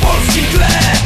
polski grę